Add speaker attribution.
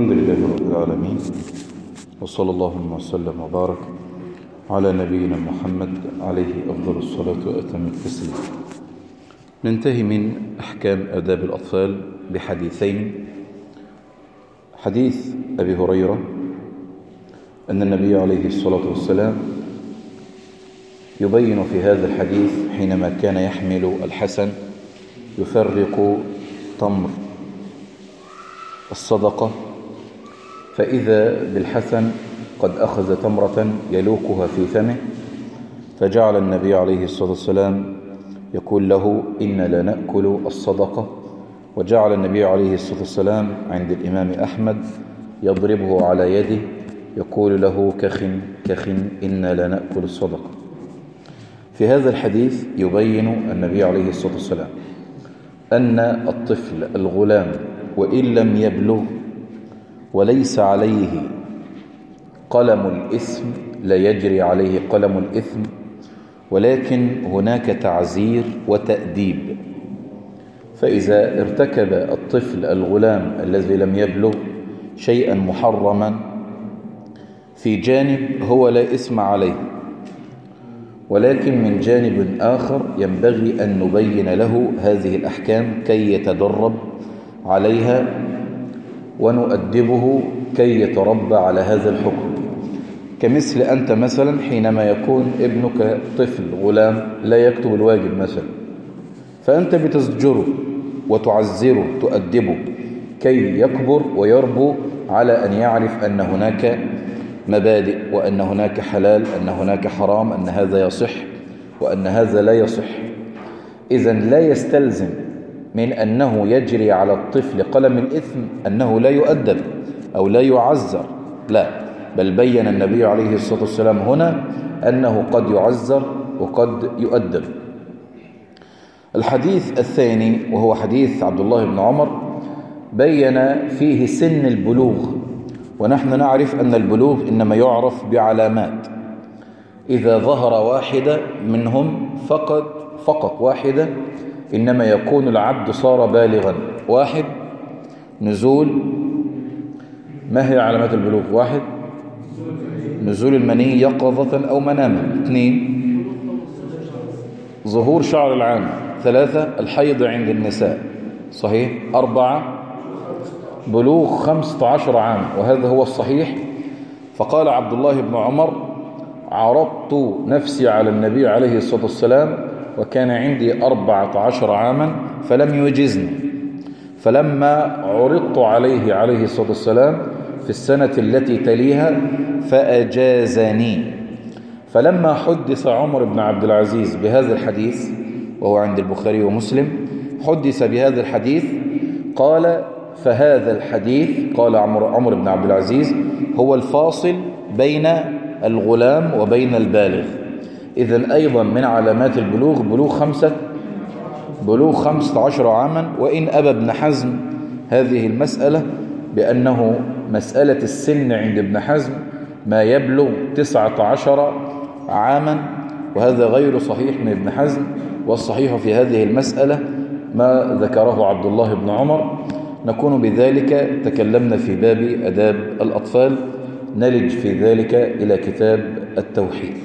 Speaker 1: الحمد لله رب العالمين وصلى الله وسلم وبارك على نبينا محمد عليه أفضل الصلاة وأتم التسليم. ننتهي من أحكام آداب الأطفال بحديثين. حديث أبي هريرة أن النبي عليه الصلاة والسلام يبين في هذا الحديث حينما كان يحمل الحسن يفرق تمر الصدقة فإذا بالحسن قد أخذ تمرة يلوكها في فمه فجعل النبي عليه الصلاة والسلام يقول له إن لا نأكل الصدقة وجعل النبي عليه الصلاة والسلام عند الإمام أحمد يضربه على يده يقول له كخ كخ إن لا نأكل الصدقة. في هذا الحديث يبين النبي عليه الصلاة والسلام أن الطفل الغلام وإن لم يبلغ وليس عليه قلم الإثم لا يجري عليه قلم الإثم ولكن هناك تعزير وتأديب. فإذا ارتكب الطفل الغلام الذي لم يبلغ شيئا محرما في جانب هو لا إثم عليه ولكن من جانب آخر ينبغي أن نبين له هذه الأحكام كي يتدرب عليها ونؤدبه كي يتربى على هذا الحكم. كمثل أنت مثلا حينما يكون ابنك طفل غلام لا يكتب الواجب مثلا فأنت بتزجره وتعزره تؤدبه كي يكبر ويربو على أن يعرف أن هناك مبادئ وأن هناك حلال أن هناك حرام أن هذا يصح وأن هذا لا يصح. إذا لا يستلزم من أنه يجري على الطفل قلم الإثم أنه لا يؤدب أو لا يعزر. لا بل بين النبي عليه الصلاة والسلام هنا أنه قد يعزر وقد يؤدب. الحديث الثاني وهو حديث عبد الله بن عمر بين فيه سن البلوغ ونحن نعرف أن البلوغ إنما يعرف بعلامات. إذا ظهر واحدة منهم فقط فقط واحدة إنما يكون العبد صار بالغا. واحد نزول ما هي علامات البلوغ؟ واحد نزول المني يقظة أو مناما اثنين ظهور شعر العام. ثلاثة الحيض عند النساء. صحيح؟ أربعة بلوغ خمسة عشر عام وهذا هو الصحيح. فقال عبد الله بن عمر عرضت نفسي على النبي عليه الصلاة والسلام وكان عندي أربعة عشر عاما فلم يجزني. فلما عرضت عليه عليه الصلاة والسلام في السنة التي تليها فأجازني. فلما حدث عمر بن عبد العزيز بهذا الحديث وهو عند البخاري ومسلم حدث بهذا الحديث قال فهذا الحديث قال عمر, عمر بن عبد العزيز هو الفاصل بين الغلام وبين البالغ. إذا أيضا من علامات البلوغ بلوغ خمسة بلوغ خمسة عشر عاما. وإن أبى ابن حزم هذه المسألة بأنه مسألة السن عند ابن حزم ما يبلغ تسعة عشر عاما وهذا غير صحيح من ابن حزم. والصحيح في هذه المسألة ما ذكره عبد الله بن عمر. نكون بذلك تكلمنا في باب أداب الأطفال. نلج في ذلك إلى كتاب التوحيد.